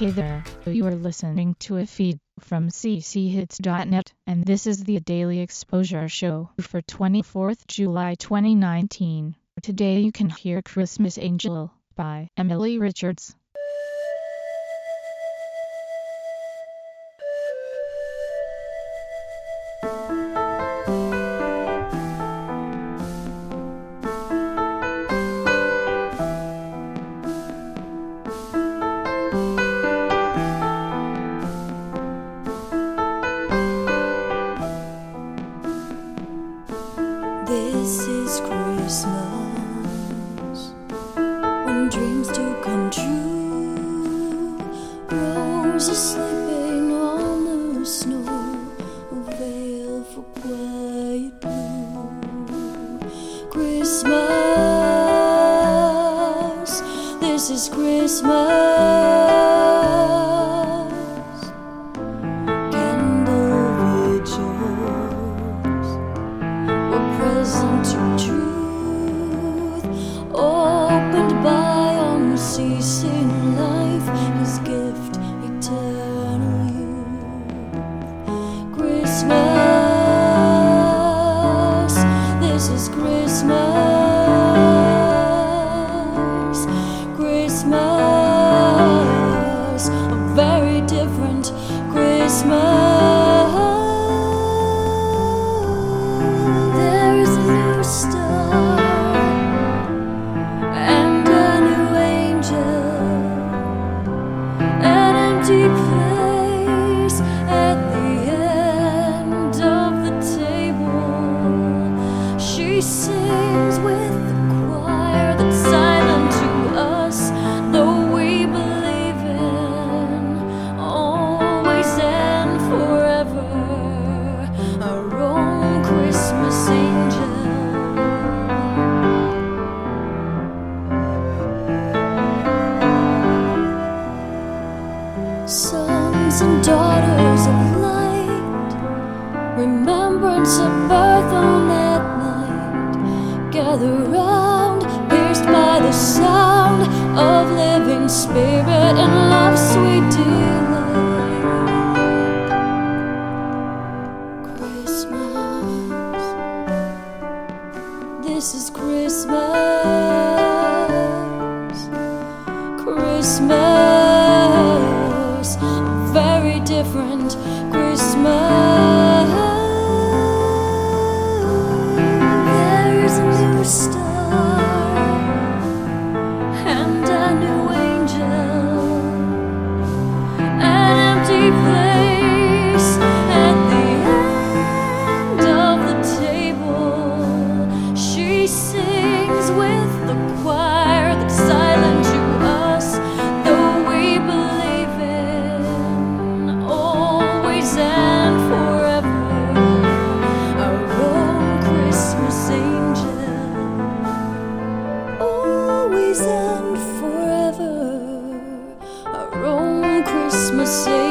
Hey there, you are listening to a feed from cchits.net, and this is the Daily Exposure Show for 24th July 2019. Today you can hear Christmas Angel by Emily Richards. This is Christmas when dreams do come true. Roses sleeping on the snow, a veil for quiet blue. Christmas, this is Christmas. Were present spirit and love's sweet delight. Christmas, this is. Christmas, place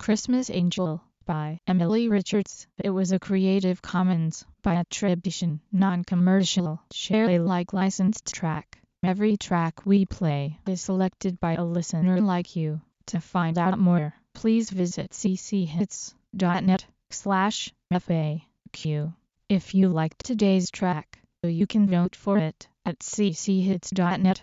Christmas Angel by Emily Richards. It was a Creative Commons by attribution, non-commercial, share Alike licensed track. Every track we play is selected by a listener like you. To find out more, please visit cchits.net slash FAQ. If you liked today's track, you can vote for it at cchits.net